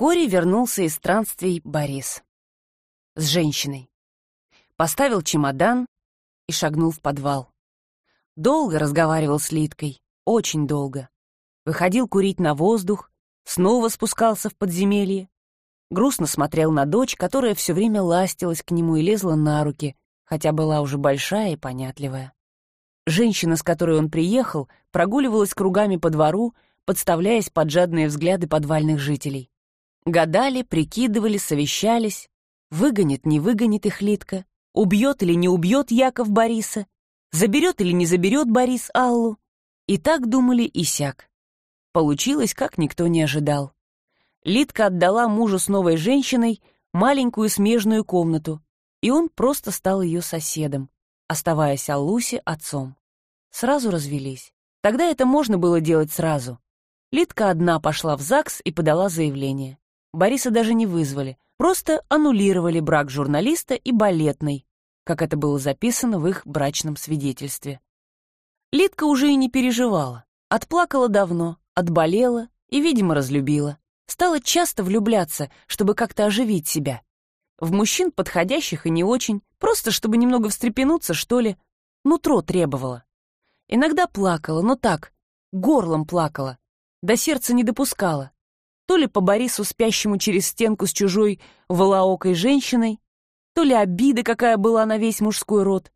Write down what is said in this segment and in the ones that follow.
Вскоре вернулся из странствий Борис. С женщиной. Поставил чемодан и шагнул в подвал. Долго разговаривал с Литкой, очень долго. Выходил курить на воздух, снова спускался в подземелье. Грустно смотрел на дочь, которая все время ластилась к нему и лезла на руки, хотя была уже большая и понятливая. Женщина, с которой он приехал, прогуливалась кругами по двору, подставляясь под жадные взгляды подвальных жителей. Гадали, прикидывали, совещались. Выгонит, не выгонит их Литка. Убьет или не убьет Яков Бориса. Заберет или не заберет Борис Аллу. И так думали и сяк. Получилось, как никто не ожидал. Литка отдала мужу с новой женщиной маленькую смежную комнату, и он просто стал ее соседом, оставаясь Аллусе отцом. Сразу развелись. Тогда это можно было делать сразу. Литка одна пошла в ЗАГС и подала заявление. Бориса даже не вызвали, просто аннулировали брак журналиста и балетной, как это было записано в их брачном свидетельстве. Литка уже и не переживала. Отплакала давно, отболела и, видимо, разлюбила. Стала часто влюбляться, чтобы как-то оживить себя. В мужчин подходящих и не очень, просто чтобы немного встрепенуться, что ли. Нутро требовало. Иногда плакала, но так, горлом плакала. До сердца не допускала. То ли по Борису, спящему через стенку с чужой волоокой женщиной, то ли обида, какая была на весь мужской род,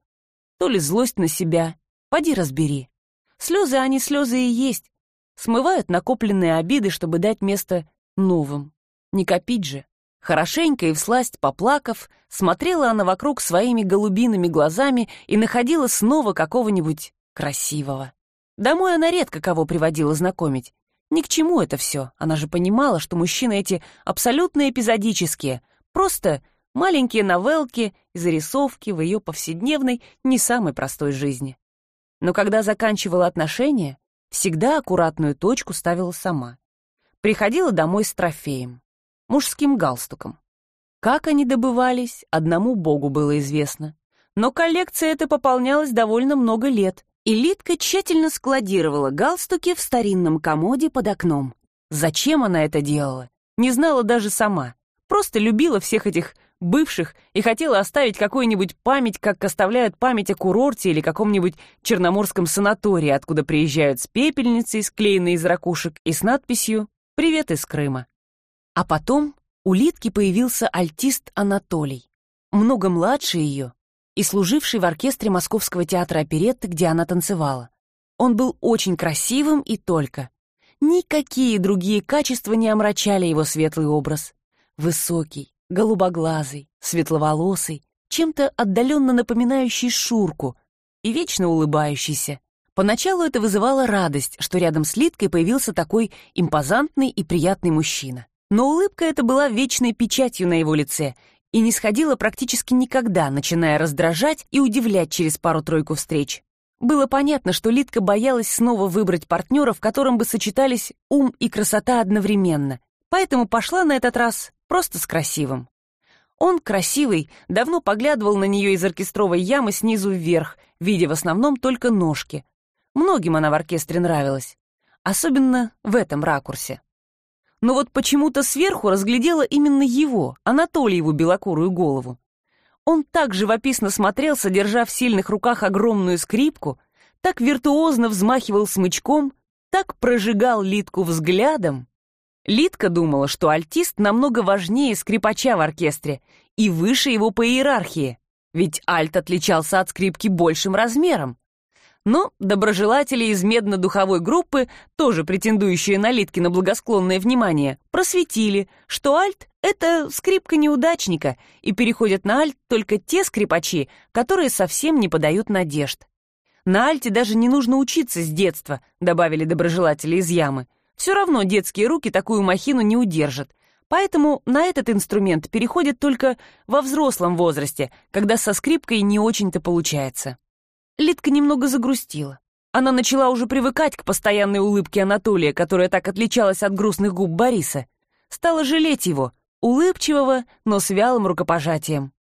то ли злость на себя. Поди разбери. Слезы, они слезы и есть. Смывают накопленные обиды, чтобы дать место новым. Не копить же. Хорошенько и всласть поплакав, смотрела она вокруг своими голубиными глазами и находила снова какого-нибудь красивого. Домой она редко кого приводила знакомить. Ни к чему это все. Она же понимала, что мужчины эти абсолютно эпизодические, просто маленькие новелки и зарисовки в ее повседневной, не самой простой жизни. Но когда заканчивала отношения, всегда аккуратную точку ставила сама. Приходила домой с трофеем, мужским галстуком. Как они добывались, одному богу было известно. Но коллекция эта пополнялась довольно много лет, и Литка тщательно складировала галстуки в старинном комоде под окном. Зачем она это делала? Не знала даже сама. Просто любила всех этих бывших и хотела оставить какую-нибудь память, как оставляют память о курорте или каком-нибудь черноморском санатории, откуда приезжают с пепельницей, склеенной из ракушек, и с надписью «Привет из Крыма». А потом у Литки появился альтист Анатолий, много младше ее, и служивший в оркестре Московского театра оперетты, где она танцевала. Он был очень красивым и только. Никакие другие качества не омрачали его светлый образ. Высокий, голубоглазый, светловолосый, чем-то отдаленно напоминающий Шурку и вечно улыбающийся. Поначалу это вызывало радость, что рядом с Литкой появился такой импозантный и приятный мужчина. Но улыбка эта была вечной печатью на его лице, и не сходила практически никогда, начиная раздражать и удивлять через пару-тройку встреч. Было понятно, что Литка боялась снова выбрать партнера, в котором бы сочетались ум и красота одновременно, поэтому пошла на этот раз просто с красивым. Он, красивый, давно поглядывал на нее из оркестровой ямы снизу вверх, видя в основном только ножки. Многим она в оркестре нравилась, особенно в этом ракурсе но вот почему-то сверху разглядела именно его, Анатольеву белокурую голову. Он так живописно смотрел, содержа в сильных руках огромную скрипку, так виртуозно взмахивал смычком, так прожигал Литку взглядом. Литка думала, что альтист намного важнее скрипача в оркестре и выше его по иерархии, ведь альт отличался от скрипки большим размером. Но доброжелатели из медно-духовой группы, тоже претендующие на Литкино благосклонное внимание, просветили, что альт — это скрипка неудачника, и переходят на альт только те скрипачи, которые совсем не подают надежд. На альте даже не нужно учиться с детства, добавили доброжелатели из ямы. Все равно детские руки такую махину не удержат, Поэтому на этот инструмент переходят только во взрослом возрасте, когда со скрипкой не очень-то получается. Литка немного загрустила. Она начала уже привыкать к постоянной улыбке Анатолия, которая так отличалась от грустных губ Бориса. Стала жалеть его, улыбчивого, но с вялым рукопожатием.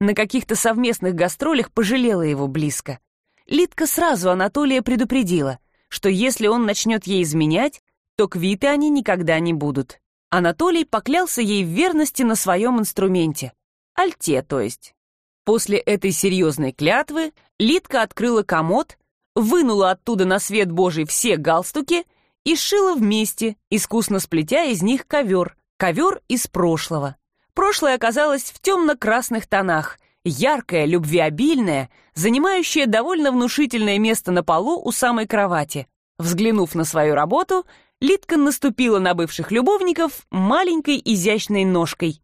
На каких-то совместных гастролях пожалела его близко. Литка сразу Анатолия предупредила, что если он начнет ей изменять, то квиты они никогда не будут. Анатолий поклялся ей в верности на своем инструменте. Альте, то есть. После этой серьезной клятвы Литка открыла комод, вынула оттуда на свет Божий все галстуки и шила вместе, искусно сплетя из них ковер. Ковер из прошлого. Прошлое оказалось в темно-красных тонах, яркое, любвеобильное, занимающее довольно внушительное место на полу у самой кровати. Взглянув на свою работу, Литка наступила на бывших любовников маленькой изящной ножкой.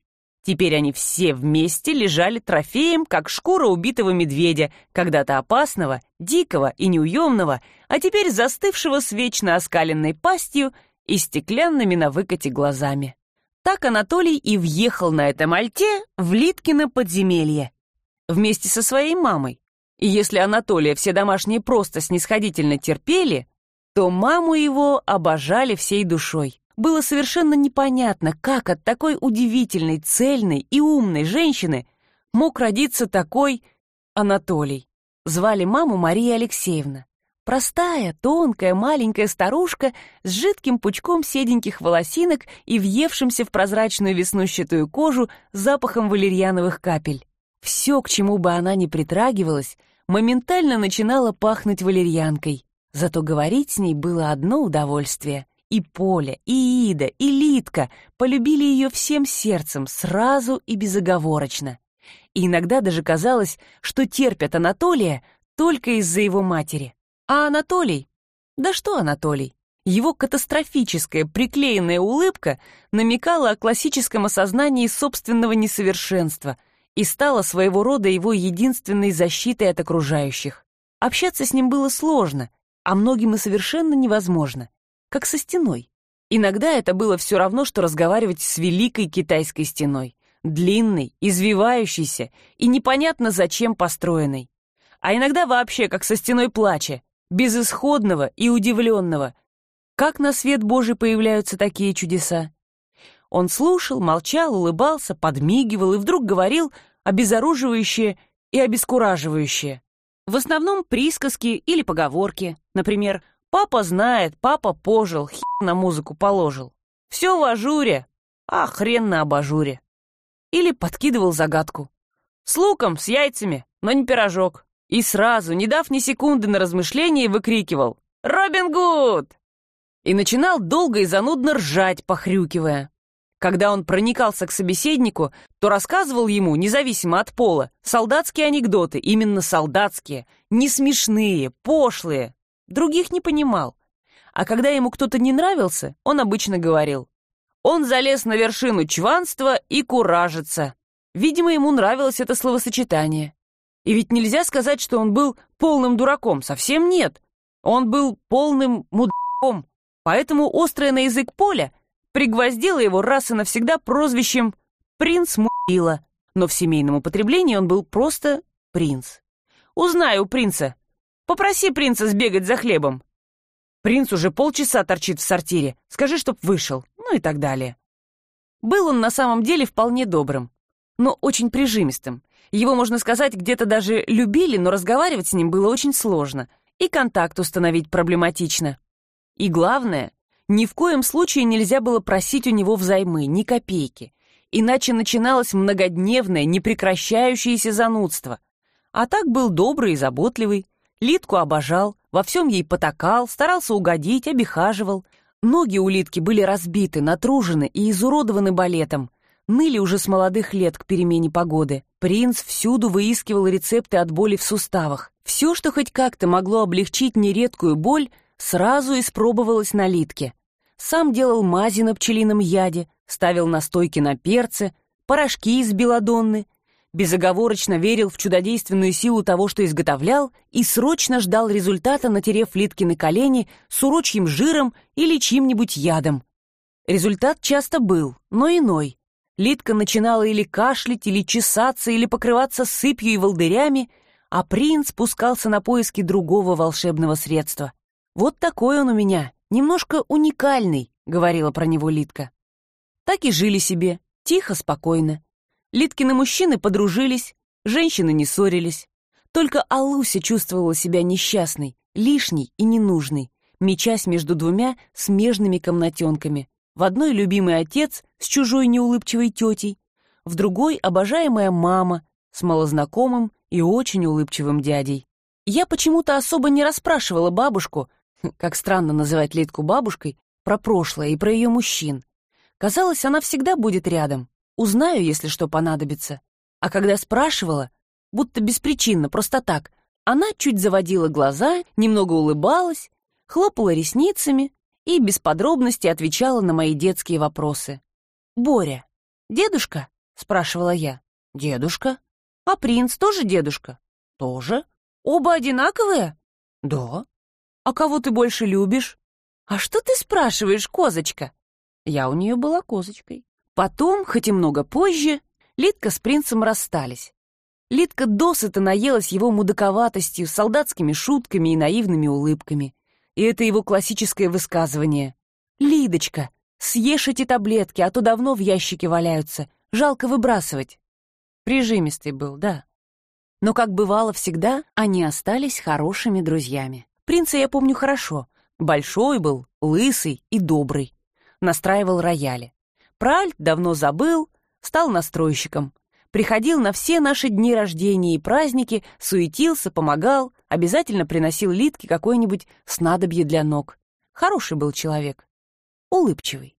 Теперь они все вместе лежали трофеем, как шкура убитого медведя, когда-то опасного, дикого и неуемного, а теперь застывшего с вечно оскаленной пастью и стеклянными на выкате глазами. Так Анатолий и въехал на этом альте в Литкино подземелье. Вместе со своей мамой. И если Анатолия все домашние просто снисходительно терпели, то маму его обожали всей душой. Было совершенно непонятно, как от такой удивительной, цельной и умной женщины мог родиться такой Анатолий. Звали маму Мария Алексеевна. Простая, тонкая, маленькая старушка с жидким пучком седеньких волосинок и въевшимся в прозрачную веснущатую кожу запахом валерьяновых капель. Все, к чему бы она ни притрагивалась, моментально начинало пахнуть валерьянкой. Зато говорить с ней было одно удовольствие. И Поля, и Ида, и Литка полюбили ее всем сердцем, сразу и безоговорочно. И иногда даже казалось, что терпят Анатолия только из-за его матери. А Анатолий? Да что Анатолий? Его катастрофическая приклеенная улыбка намекала о классическом осознании собственного несовершенства и стала своего рода его единственной защитой от окружающих. Общаться с ним было сложно, а многим и совершенно невозможно как со стеной. Иногда это было все равно, что разговаривать с великой китайской стеной, длинной, извивающейся и непонятно зачем построенной. А иногда вообще как со стеной плача, безысходного и удивленного. Как на свет Божий появляются такие чудеса? Он слушал, молчал, улыбался, подмигивал и вдруг говорил обезоруживающее и обескураживающее. В основном присказки или поговорки. Например, Папа знает, папа пожил, хер на музыку положил. Все в ажуре, а хрен на абажуре. Или подкидывал загадку. С луком, с яйцами, но не пирожок. И сразу, не дав ни секунды на размышление, выкрикивал «Робин Гуд!» И начинал долго и занудно ржать, похрюкивая. Когда он проникался к собеседнику, то рассказывал ему, независимо от пола, солдатские анекдоты, именно солдатские, не смешные, пошлые, других не понимал. А когда ему кто-то не нравился, он обычно говорил. Он залез на вершину чванства и куражится. Видимо, ему нравилось это словосочетание. И ведь нельзя сказать, что он был полным дураком, совсем нет. Он был полным мудаком, поэтому острое на язык поля пригвоздило его раз и навсегда прозвищем «принц мудила». Но в семейном употреблении он был просто принц. Узнай у принца, Попроси принца сбегать за хлебом. Принц уже полчаса торчит в сортире. Скажи, чтоб вышел. Ну и так далее. Был он на самом деле вполне добрым, но очень прижимистым. Его, можно сказать, где-то даже любили, но разговаривать с ним было очень сложно, и контакт установить проблематично. И главное, ни в коем случае нельзя было просить у него взаймы, ни копейки, иначе начиналось многодневное, непрекращающееся занудство. А так был добрый и заботливый, Литку обожал, во всем ей потакал, старался угодить, обихаживал. Ноги у Литки были разбиты, натружены и изуродованы балетом. Ныли уже с молодых лет к перемене погоды. Принц всюду выискивал рецепты от боли в суставах. Все, что хоть как-то могло облегчить нередкую боль, сразу испробовалось на Литке. Сам делал мази на пчелином яде, ставил настойки на перце, порошки из белодонны, безоговорочно верил в чудодейственную силу того, что изготовлял, и срочно ждал результата, натерев Литкины колени с урочьим жиром или чьим-нибудь ядом. Результат часто был, но иной. Литка начинала или кашлять, или чесаться, или покрываться сыпью и волдырями, а принц спускался на поиски другого волшебного средства. «Вот такой он у меня, немножко уникальный», — говорила про него Литка. Так и жили себе, тихо, спокойно. Литкины мужчины подружились, женщины не ссорились. Только Алуся чувствовала себя несчастной, лишней и ненужной, мечась между двумя смежными комнатенками. в одной любимый отец с чужой неулыбчивой тетей, в другой обожаемая мама с малознакомым и очень улыбчивым дядей. Я почему-то особо не расспрашивала бабушку, как странно называть Литку бабушкой, про прошлое и про ее мужчин. Казалось, она всегда будет рядом. Узнаю, если что понадобится. А когда спрашивала, будто беспричинно, просто так, она чуть заводила глаза, немного улыбалась, хлопала ресницами и без подробностей отвечала на мои детские вопросы. «Боря, дедушка?» — спрашивала я. «Дедушка. А принц тоже дедушка?» «Тоже. Оба одинаковые?» «Да. А кого ты больше любишь?» «А что ты спрашиваешь, козочка?» Я у нее была козочкой. Потом, хоть и много позже, Литка с принцем расстались. Литка досыта наелась его мудаковатостью, солдатскими шутками и наивными улыбками. И это его классическое высказывание. «Лидочка, съешь эти таблетки, а то давно в ящике валяются. Жалко выбрасывать». Прижимистый был, да. Но, как бывало всегда, они остались хорошими друзьями. Принца я помню хорошо. Большой был, лысый и добрый настраивал рояли. Про Альт давно забыл, стал настройщиком. Приходил на все наши дни рождения и праздники, суетился, помогал, обязательно приносил Литке какое-нибудь снадобье для ног. Хороший был человек. Улыбчивый.